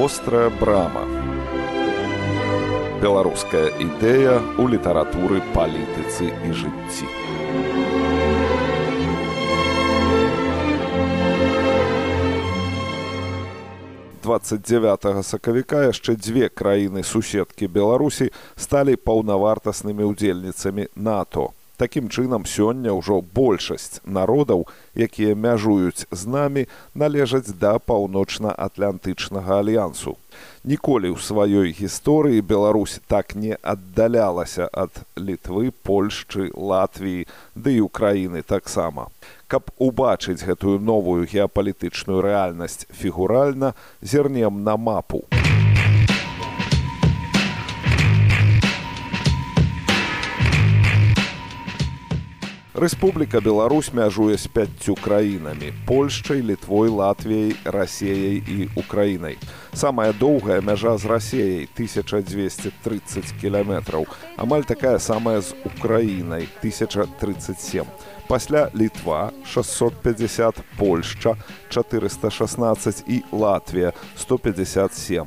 вострая брама беларуская ідэя ў літаратуры палітыцы і жыцці. 29 сакавіка яшчэ дзве краіны суседкі беларусі сталі паўнавартаснымі ўдзельніцамі нато Такім чынам сёння ўжо большасць народаў, якія мяжуюць з намі, належаць да паўночна-атлантычнага альянсу. Ніколі ў сваёй гісторыі Беларусь так не аддалялася ад літвы, Польшчы, Латвіі, ды і Украіны таксама. Каб убачыць гэтую новую геапалітычную рэальнасць фігуральна, зернем на мапу. Рэспубліка Беларусь мяжуе з пяццю краінамі Польшчай, літвой, Латвіяй, рассеяй і Украінай. Самая доўгая мяжа з рассеяй 1230 кіляметраў. Амаль такая самая з Украінай 1037. Пасля літва 650 Польшча 416 і Латвія 157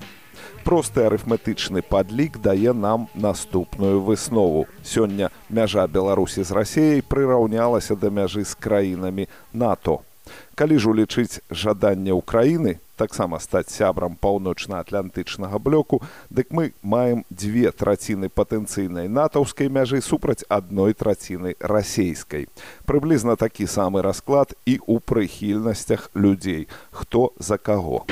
просты арыфметычны падлік дае нам наступную выснову. Сёння мяжа Беларусі з рассеяй прыраўнялася да мяжы з краінамі НАТО. Калі ж улічыць жаданне ўкраіны, таксама стаць сябрам паўночна-атлантычнага блоку, дык мы маем дзве траціны патэнцыйнай натаўскай мяжы супраць адной траціны расейскай. Прыблізна такі самы расклад і ў прыхільнасцях людзей, хто за каго.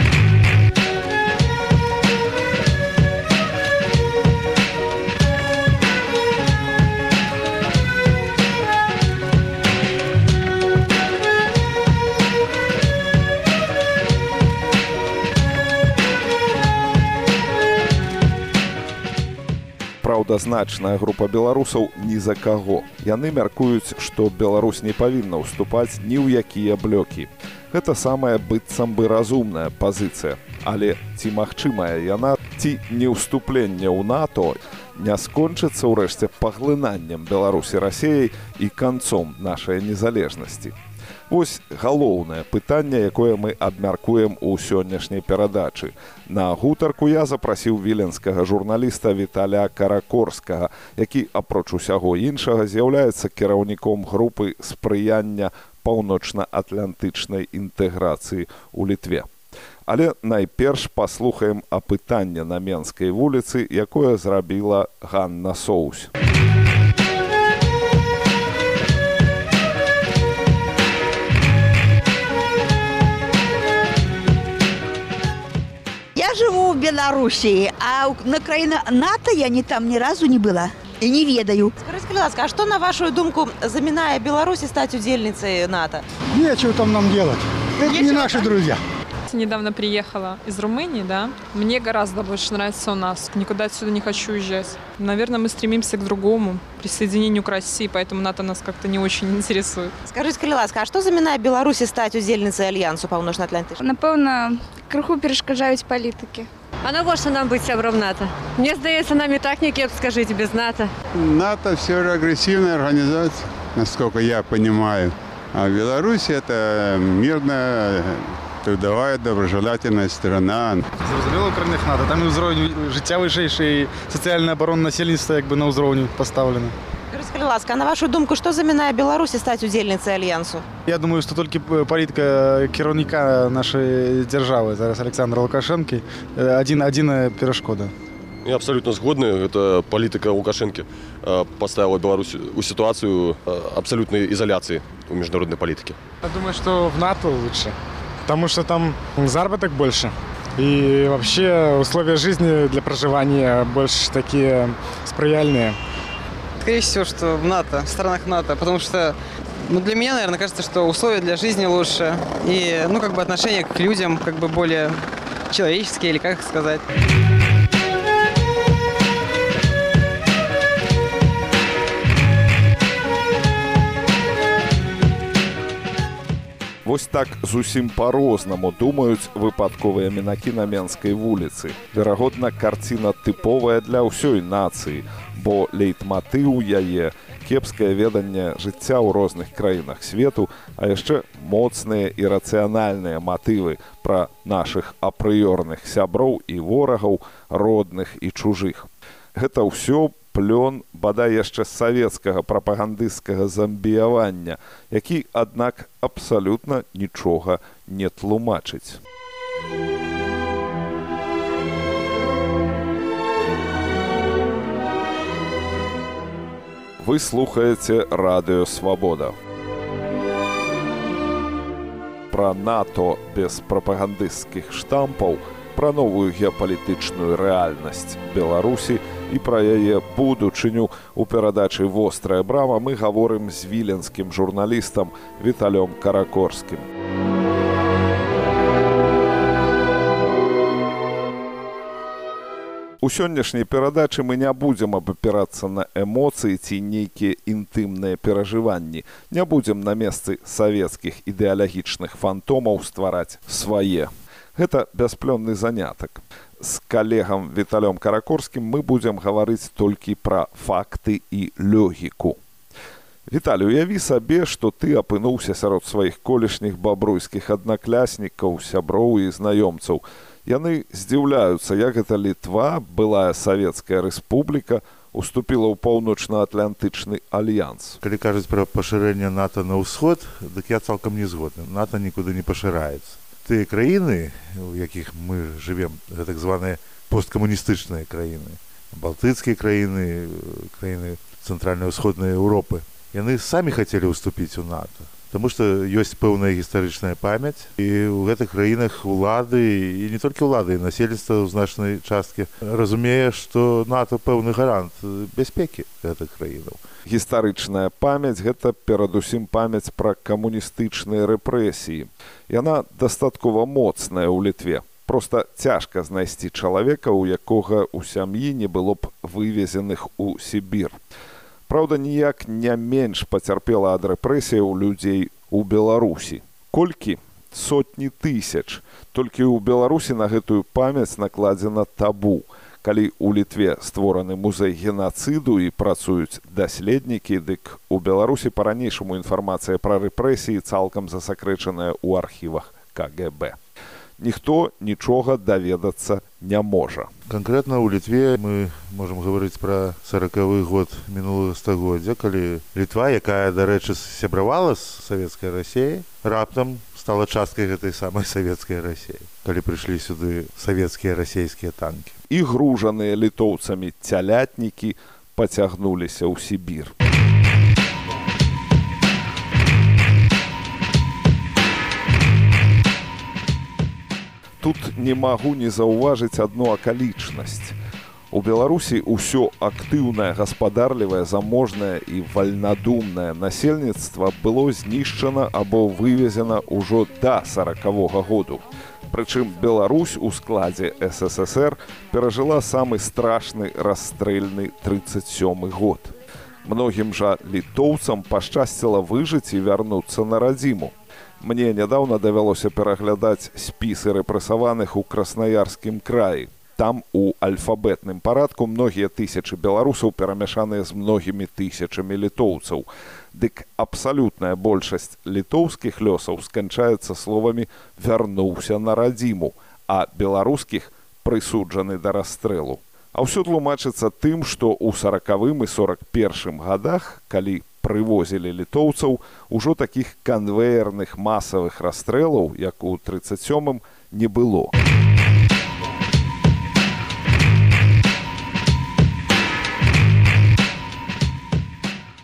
Праўда значная група беларусаў ні за каго. Яны мяркуюць што беларусь не павінна ўступаць ні ў якія блёкі. Гэта самая быццам бы разумная пазіцыя. Але ці магчымая яна ці не ўступленне ў нато не скончыцца ўрэшце паглынаннем беларусі рассеяй і канцом нашай незалежнасці Вось галоўнае пытанне, якое мы абмяркуем у сённяшняй перадачы. На гутарку я запрасіў віленскага журналіста Віталя Каракорскага, які апроч усяго іншага з'яўляецца кіраўніком групы спрыяння паўночна-атлантычнай інтэграцыі ў літве. Але найперш паслухаем апытанне на менскай вуліцы, якое зрабіла Ганна Соусь. Живу в Белоруссии, а на краина НАТО я не там ни разу не была. И не ведаю. Скажите, ласка, а что, на вашу думку, заминая Беларуси стать удельницей НАТО? Нечего там нам делать. Это Нечего не наши там? друзья. Недавно приехала из Румынии, да. Мне гораздо больше нравится у нас. Никуда отсюда не хочу уезжать. Наверное, мы стремимся к другому, присоединению к России, поэтому НАТО нас как-то не очень интересует. Скажите, ласка, а что заминає Беларусі стать удельницей Альянсу Паўночна-Атлантычнага? Напэўна, крыху перашкаджаюць палітыкі. А навошта нам быць сябром НАТО? Мне здаецца, нам і так не кеп скажите без НАТО. НАТО все же агрессивная организация, насколько я понимаю. А Беларусь это мирная трудовая доброжелательная сторона. Зрозуміло, в країнах НАТО. Там і узровень життя вищий, і соціальна оборона населення якби на узровні поставлена. Скажите, ласка, а на вашу думку, что заминает Беларуси стать удельницей Альянсу? Я думаю, что только політика керівника нашей державы, зараз Александра Лукашенко, один, один перешкода. Я абсолютно згодны. Это политика Лукашенко поставила Беларусь у ситуацию абсолютной изоляции у международной политики. Я думаю, что в НАТО лучше потому что там заработок больше. И вообще условия жизни для проживания больше такие сприяльные. Скорее всего, что в НАТО, в странах НАТО, потому что ну, для меня, наверное, кажется, что условия для жизни лучше. И, ну, как бы отношение к людям как бы более человеческие, или как сказать. Вось так зусім па-рознаму думаюць выпадковыя мінакі на менскай вуліцы. Верагодна, карціна тыповая для ўсёй нацыі, бо лейтматыў яе кепскае веданне жыцця ў розных краінах свету, а яшчэ моцныя і рацыянальныя матывы пра нашых апрыёрных сяброў і ворагаў родных і чужых. Гэта ўсё плён бадай яшчэ савецкага прапагандысцкага замбіявання, які, аднак абсалютна нічога не тлумачыць. Вы слухаеце радыё свабода. Пра НАТО без прапагандысцкіх штампаў, пра новую геапалітычную рэальнасць Беларусі і пра яе будучыню у перадачы вострая брама мы гаворым з віленскім журналістам Віталём каракорскім. У сённяшняй перадачы мы не будзем абапірацца на эмоцыі ці нейкія інтымныя перажыванні. Не будзем на месцы савецкіх ідэалагічных фантомаў ствараць свае. Гэта бясплённы занятак. З калегам Віталём Каракорскім мы будзем гаварыць толькі пра факты і лёгіку. Віталю, уяві сабе, што ты апынуўся сярод сваіх колішніх бабруйскіх аднакляснікаў, сяброў і знаёмцаў. Яны здзіўляюцца як гэта літва былая савецкая рэспубліка уступіла ў паўночна-атлантычны альянс. Калі кажуць пра пашырэнне нато на ўсход дык я цалкам не згодны. Нато нікуды не пашыраецца тыя краіны у якіх мы жывем так званыя посткамуністычныя краіны балтыцкія краіны краіны цэнтральна-ўсходнай Еўропы яны самі хацелі ўступіць у нато Таму што ёсць пэўная гістарычная памяць і ў гэтых краінах улады і не толькі ўлады насельніцтва ў значнай часткі разумее, што НАТО пэўны гарант бяспекі гэтых краінаў. Гістарычная памяць гэта перадусім памяць пра камуністычныя рэпрэсіі. Яна дастаткова моцная ў літве. Проста цяжка знайсці чалавека, у якога ў сям'і не было б вывезеных у Сібір. Праўда, ніяк не менш пацярпела ад рэпрэсіяў людзей у Беларусі. Колькі сотні тысяч. Толькі ў Беларусі на гэтую памяць накладзена табу. Калі ў літве створаны музей генацыду і працуюць даследнікі, дык у Беларусі па-ранейшаму інфармацыя пра рэпрэсіі цалкам засакрэчаная ў архівах КГБ ніхто нічога даведацца не можа. Канкрэтна ў літве мы можам гаварыць пра сорокавы год мінулага стагоддзя, калі літва, якая, дарэчы, сябравала з савецкай рассеі, раптам стала часткай гэтай самай савецкай рассеі, калі прыйшлі сюды савецкія расійскія танкі. І гружаныя літоўцамі цялятнікі пацягнуліся ў Сібір. Тут не магу не заўважыць адну акалічнасць. У Беларусі ўсё актыўнае, гаспадарлівае, заможнае і вальнадумнае насельніцтва было знішчана або вывезена ўжо да сорокавога году. Прычым Беларусь у складзе ССР перажыла самы страшны расстрэльны 37 год. Многім жа літоўцам пашчасціла выжыць і вярнуцца на радзіму. Мне нядаўна давялося пераглядаць спісы рэпрэсаваных у краснаярскім краі. Там у альфабетным парадку многія тысячы беларусаў перамяшаныя з многімі тысячамі літоўцаў. Дык абсалютная большасць літоўскіх лёсаў сканчаецца словамі вярнуўся на радзіму, а беларускіх прысуджаны да расстрэлу. А ўсё тлумачыцца тым, што ў сорокавым і сорок першым гадах, калі прывозілі літоўцаў ужо такіх канвеерных масавых расстрэлаў як у 37 не было.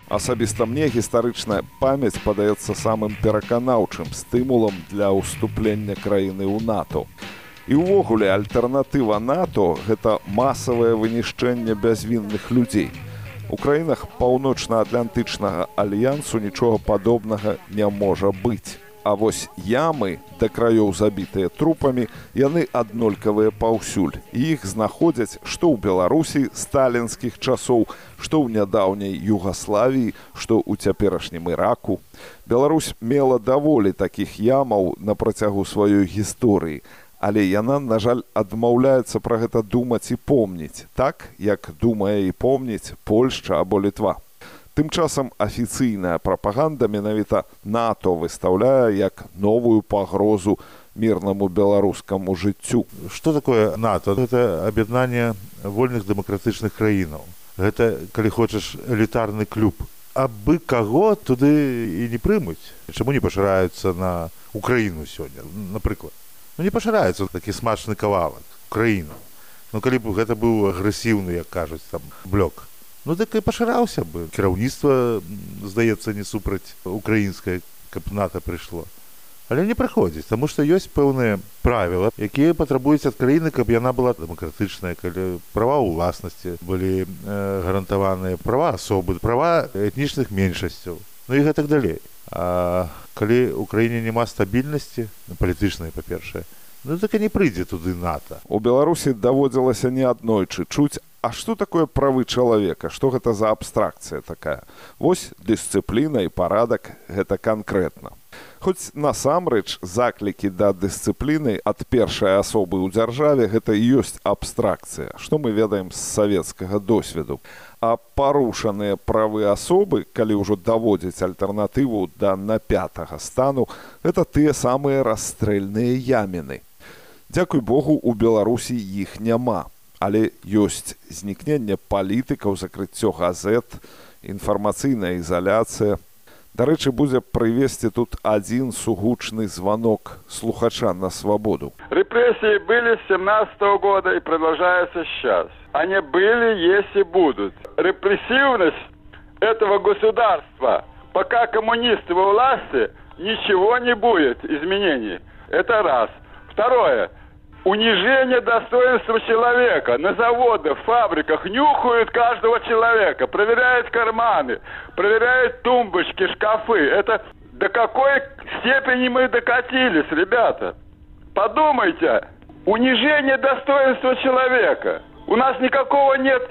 Асабіста мне гістарычная памяць падаецца самым пераканаўчым стымулам для ўступлення краіны ў нато. І ўвогуле альтэрнатыва нато гэта масавае вынішчэнне бязвінных людзей У краінах паўночна-атлантычнага альянсу нічога падобнага не можа быць. А вось ямы да краёў забітыя трупамі яны аднолькавыя паўсюль. Іх знаходзяць што ў Беларусі сталінскіх часоў, што ў нядаўняй Югаславіі, што ў цяперашнім іраку. Беларусь мела даволі такіх ямаў на працягу сваёй гісторыі але яна на жаль адмаўляецца пра гэта думаць і помніць так як думае і помніць польшча або літва Тым часам афіцыйная прапаганда менавіта НАТО выстаўляе як новую пагрозу мірнаму беларускаму жыццю. Што такое НАТО? Гэта аб'яднанне вольных дэмакратычных краінаў. Гэта, калі хочаш элітарны клуб. Абы каго туды і не прымуць. Чаму не пашыраюцца на Украіну сёння, напрыклад. Ну не пашыраецца такі смачны кавалак краіну. Ну калі б гэта быў агрэсіўны, як кажуць там блок. Ну дык і пашыраўся бы. Кіраўніцтва, здаецца, не супраць украінскай, каб НАТО прыйшло але не праходзіць таму што ёсць пэўныя правілы якія патрабуюць ад краіны каб яна была дэмакратычная калі права ўласнасці былі э, гарантаваныя права асобы права этнічных меншасцяў ну і гэтак далей. А калі ў краіне няма стабільнасці палітычнай па-першае ну так і не прыйдзе туды нато. У беларусі даводзілася не аднойчы чуць А што такое правы чалавека? Што гэта за абстракцыя такая? Вось дысцыпліна і парадак гэта канкрэтна. Хоць насамрэч заклікі да дысцыпліны ад першай асобы ў дзяржаве гэта ёсць абстракцыя, што мы ведаем з савецкага досведу. А парушаныя правы асобы, калі ўжо даводзяць альтэрнатыву да напятага стану, гэта тыя самыя расстрэльныя яміны. Дзякуй Богу, у Беларусі іх няма, але ёсць знікненне палітыкаў, закрыццё газет, інфармацыйная ізаляцыя, Дарэчы, будзе прывесці тут адзін сугучны звонок слухача на свободу. Репрессии были с 17 -го года и продолжаются сейчас. Они были, есть и будут. Репрессивность этого государства, пока коммунисты во власти, ничего не будет изменений. Это раз. Второе унижение достоинства человека. На заводах, фабриках нюхают каждого человека, проверяют карманы, проверяют тумбочки, шкафы. Это до какой степени мы докатились, ребята? Подумайте, унижение достоинства человека. У нас никакого нет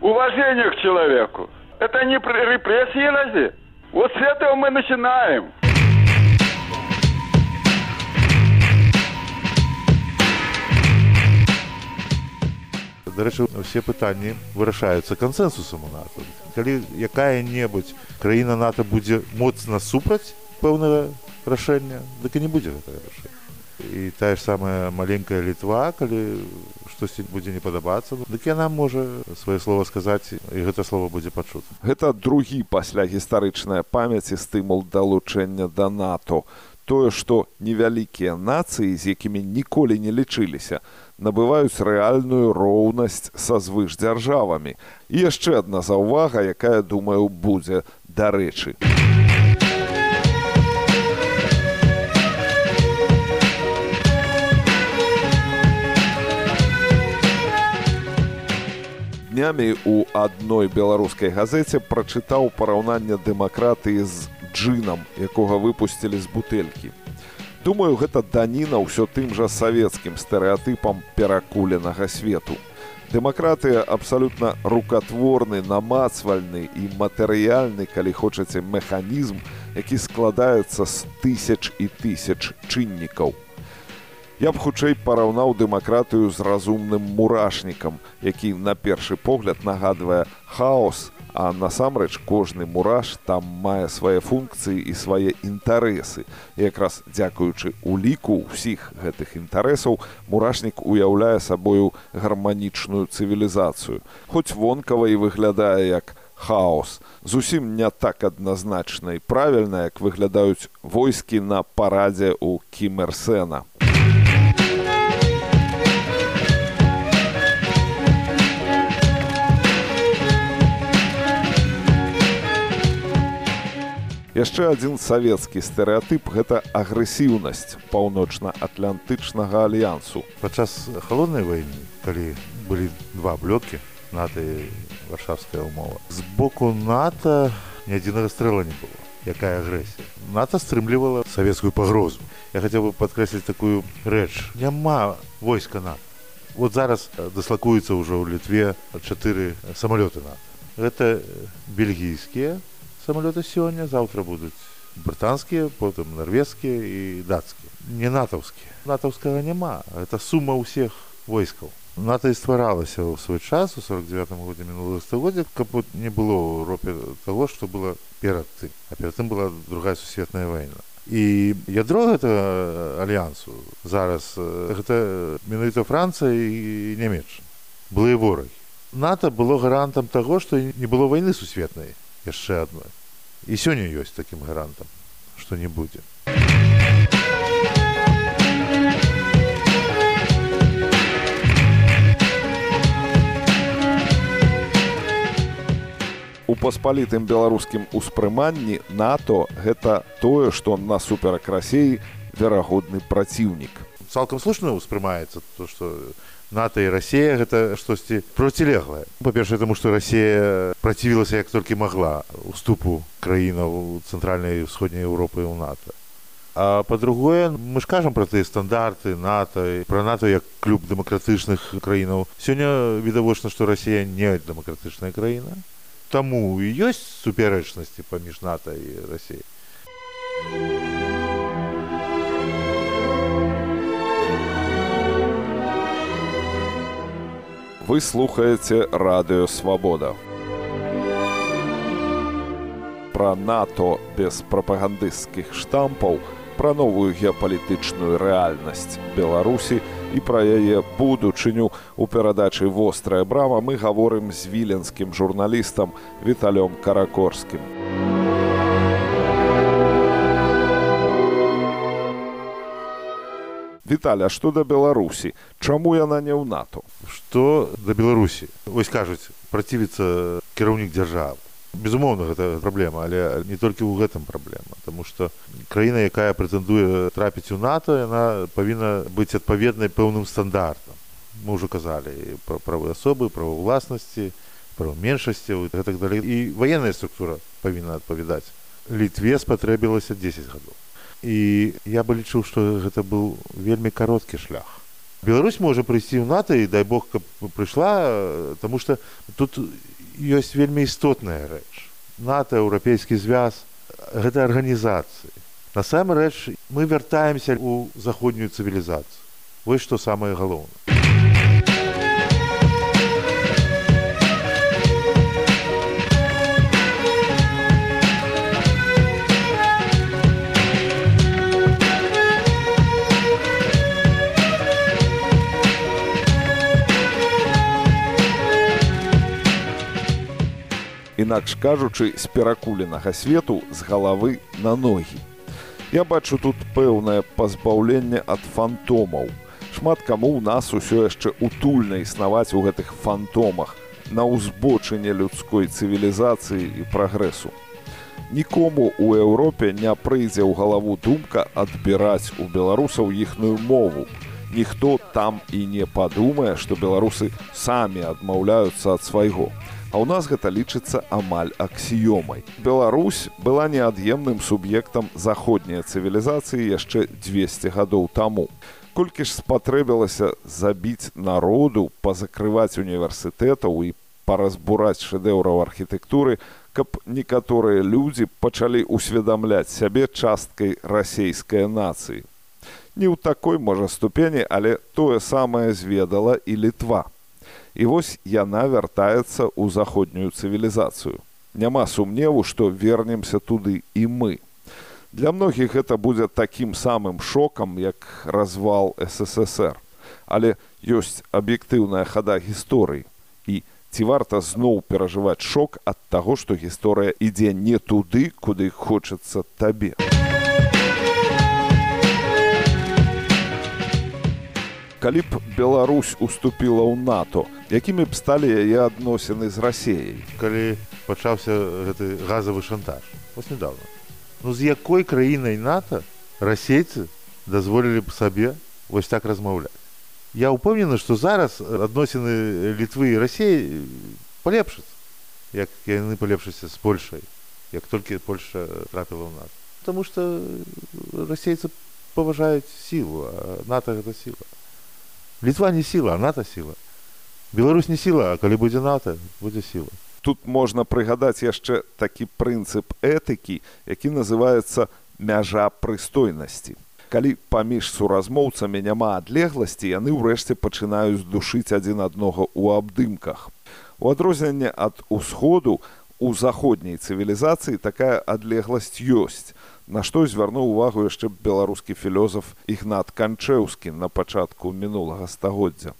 уважения к человеку. Это не репрессии разве? Вот с этого мы начинаем. Дарэчы усе пытанні вырашаюцца кансенсусам у нато. Калі якая-небудзь краіна нато будзе моцна супраць пэўнага рашэння дык і не будзе гэтага рашэння і тая ж самая маленькая літва калі штосьці будзе не падабацца дык яна можа сваё слова сказаць і гэта слово будзе пачута гэта другі пасля гістарычная памяці стымул далучэння да нато. Тое што невялікія нацыі з якімі ніколі не лічыліся набываюць рэальную роўнасць са звышдзяржавамі. І яшчэ адна заўвага, якая думаю будзе дарэчы. Днямі у адной беларускай газеце прачытаў параўнанне дэмакратыі з джынам, якога выпусцілі з бутэлькі. Думаю, гэта даніна ўсё тым жа савецкім стэрэатыпам перакуленага свету. Дэмакратыя абсалютна рукатворны, намацвальны і матэрыяльны, калі хочаце механізм, які складаецца з тысяч і тысяч чыннікаў. Я б хутчэй параўнаў дэмакратыю з разумным мурашнікам, які на першы погляд нагадвае хаос, А насамрэч кожны мураш там мае свае функцыі і свае інтарэсы. Якраз дзякуючы уліку ўсіх гэтых інтарэсаў мурашнік уяўляе сабою гарманічную цывілізацыю. Хоць вонкава і выглядае як хаос. Зусім не так адназначна і правільна, як выглядаюць войскі на парадзе ў кімерсена. Яшчэ адзін савецкі стэрэатып гэта агрэсіўнасць паўночна-атлантычнага альянсу. Падчас холоднай вайны калі былі два блокі нато варшавская умова з боку нато ні адзінага стрэла не было якая агрэсія. Нато стрымлівала савецкую пагрозу. Я хацеў бы падкрэсліць такую рэч. Няма войска нато. Вот зараз дыслакуецца ўжо ў літве чатыры самалёты на гэта бельгійскія самолеты сёння заўтра будуць брытанскія потым нарвежскія і дацкія не натаўскія натаўскага няма это сума ўсіх войскаў НАТО і стваралася ў свой час у 49 годзе мінулого стагоддзя каб не было ў Еўропе того што было перад тым а перад тым была другая сусветная вайна і ядро гэта альянсу зараз гэта менавіта францыя і нямецча былыя ворагі нато было гарантам таго што не было вайны сусветнай яшчэ адной і сёння ёсць такім гарантам што не будзе. У паспалітым беларускім успрыманні нато гэта тое што насуперак рассеі верагодны праціўнік. Цалкам слушна ўспрымаецца то што НАТО і Расія гэта штосьці процілеглае. Па-першае, таму што Расія працівілася як толькі магла уступу краінаў цэнтральнай і ўсходняй Еўропы ў НАТО. Па-другое, мы ж кажам пра тыя стандарты НАТО пра НАТО як клуб дэмакратычных краінаў. Сёння відавочна, што Расія не дэмакратычная краіна. Таму і ёсць супярэчнасці паміж НАТО і Расіяй. Вы слухаеце радыё свабода. Пра НАТО без прапагандысцкіх штампаў, пра новую геапалітычную рэальнасць Беларусі і пра яе будучыню у перадачы вострая брама мы гаворым з віленскім журналістам Віталём Каракорскім. Віталя, што да Беларусі, Чаму яна не ў НАТО? Што да Беларусі? Вось кажуць, працівіцца кіраўнік дзяржавы. Безумоўна, гэта праблема, але не толькі ў гэтым праблема, Таму што краіна, якая прэтэндуе трапіць у НАТО, яна павінна быць адпаведнай пэўным стандартам. Мы ўжо казалі пра правы асобы, права ўласнасці, права меншасці і так далей. І ваенная структура павінна адпавядаць. Літве спатрэбілася 10 гадоў і я бы лічыў што гэта быў вельмі кароткі шлях. Беларусь можа прыйсці ў нато і дай бог каб прыйшла тому что тут ёсць вельмі істотная рэч нато еўрапейскі звяз гэта арганізацыі насамрэч мы вяртаемся ў заходнюю цывілізацыю вось што самае галоўнае інакш кажучы з перакуленага свету з галавы на ногі. Я бачу тут пэўнае пазбаўленне ад фантомаў. Шмат каму ў нас усё яшчэ утульна існаваць у гэтых фантомах на ўзбочыне людской цывілізацыі і прагрэсу. Нікому ў Еўропе не прыйдзе ў галаву думка адбіраць у беларусаў іхную мову. Ніхто там і не падумае, што беларусы самі адмаўляюцца ад свайго а ў нас гэта лічыцца амаль аксіёмай. Беларусь была неад'емным суб'ектам заходняй цывілізацыі яшчэ 200 гадоў таму. Колькі ж спатрэбілася забіць народу, пазакрываць універсітэтаў і паразбураць шэдэўраў архітэктуры, каб некаторыя людзі пачалі ўсведамляць сябе часткай расійскай нацыі. Не ў такой можа ступені, але тое самае зведала і літва. І вось яна вяртаецца ў заходнюю цывілізацыю. Няма сумневу, што вернемся туды і мы. Для многіх гэта будзе такім самым шокам, як развал ССР. Але ёсць аб'ектыўная хада гісторыі. І ці варта зноў перажываць шок ад таго, што гісторыя ідзе не туды, куды хочацца табе. калі б Беларусь уступіла ў НАТО, якімі б сталі яе адносіны з рассеяй. Калі пачаўся гэты газавы шантаж вось недавно. Ну з якой краінай НАТО расейцы дазволілі б сабе вось так размаўляць. Я ўпэўнены, што зараз адносіны літвы і рассеі палепшацца, як яны палепшацца з Польшай, як толькі Польша трапіла ў нас. Таму што расейцы паважаюць сілу, НАТО гэта сіла. Літва не сіла, а НАТО сіла. Беларусь не сіла, а калі будзе НАТО, будзе сіла. Тут можна прыгадаць яшчэ такі прынцып этыкі, які называецца мяжа прыстойнасці. Калі паміж суразмоўцамі няма адлегласці, яны ўрэшце пачынаюць душыць адзін аднога ў абдымках. У адрозненне ад усходу у заходняй цывілізацыі такая адлегласць ёсць. На што звярнуў увагу яшчэ беларускі філёзаф ігнат канчэўскі на пачатку мінулага стагоддзя.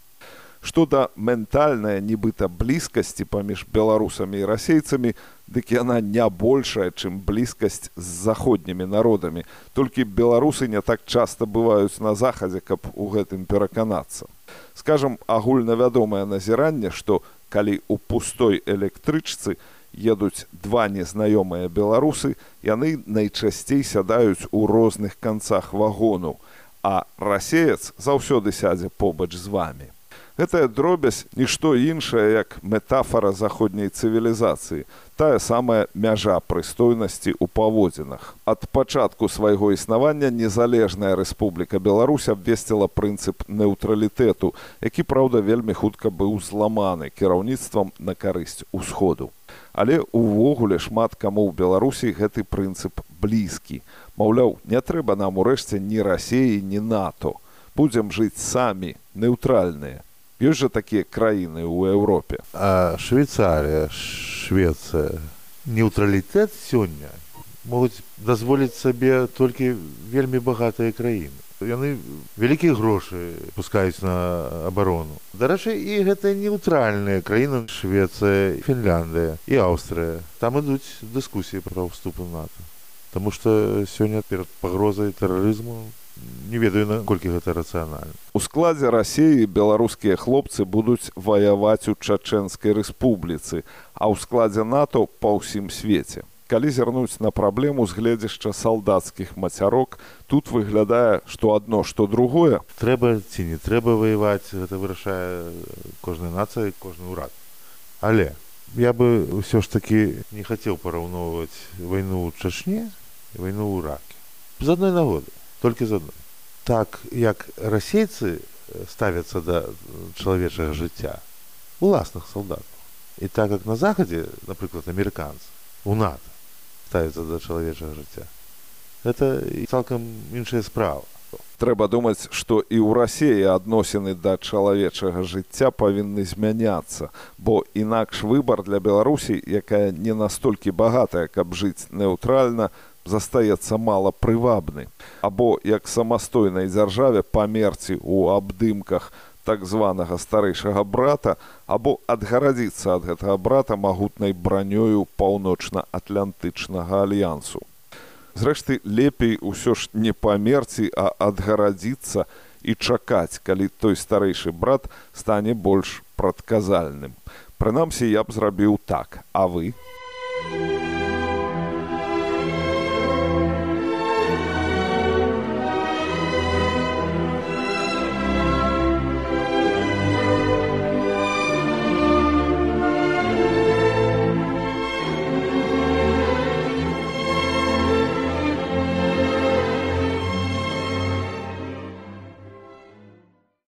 Што да ментальнай нібыта блізкасці паміж беларусамі і расейцамі, дык яна не большая, чым блізкасць з заходнімі народамі. Толькі беларусы не так часта бываюць на захадзе, каб у гэтым пераканацца. Скажам агульнавядомае назіранне, што калі ў пустой электрычцы едуць два незнаёмыя беларусы, яны найчасцей сядаюць у розных канцах вагону, а расеец заўсёды сядзе побач з вамі. Гэтая дробязь нішто іншае як метафара заходняй цывілізацыі, тая самая мяжа прыстойнасці ў паводзінах. Ад пачатку свайго існавання незалежная рэспубліка Беларусь абвесціла прынцып неўтралітэту, які праўда вельмі хутка быў зламаны кіраўніцтвам на карысць усходу. Але увогуле шмат каму ў Беларусі гэты прынцып блізкі. Маўляў, не трэба нам урэшце ні рассеі, ні НАТО. Будзем жыць самі неўтральныя ёсць жа такія краіны ў Еўропе а швейцария швеция. Неўтралітэт сёння могуць дазволіць сабе толькі вельмі багатыя краіны яны вялікія грошы пускаюць на абарону дарэчы і гэта неўтральныя краіны швецыя фінляндыя і аўстрыя там ідуць дыскусіі пра ўступу нато. Таму што сёння перад пагрозай тэрарызму не ведаю наколькі гэта рацыянальна у складзе рассіі беларускія хлопцы будуць ваяваць у чачэнскай рэспубліцы а ў складзе нато па ўсім свеце. Калі зірнуць на праблему з гледзяшча салдацкіх мацярок тут выглядае што адно што другое. Трэба ці не трэба ваяваць гэта вырашае кожнай нацыі кожны ўрад. Але я бы ўсё ж такі не хацеў параўноўваць вайну ў чачне вайну ў ракі з адной нагоды толькі з адной так як расейцы ставяцца да чалавечага жыцця уласных салдатаў і так як на захадзе напрыклад амерыканцы у нато ставіцца да чалавечага жыцця это цалкам іншая справа. Трэба думаць што і ў рассеі адносіны да чалавечага жыцця павінны змяняцца бо інакш выбар для беларусій якая не настолькі багатая каб жыць неўтральна застаецца мала прывабны або як самастойнай дзяржаве памерці ў абдымках так званага старэйшага брата або адгарадзіцца ад гэтага брата магутнай бранёю паўночна-атлантычнага альянсу. Зрэшты лепей усё ж не памерці, а адгарадзіцца і чакаць, калі той старэйшы брат стане больш прадказальным. Прынамсі я б зрабіў так, а вы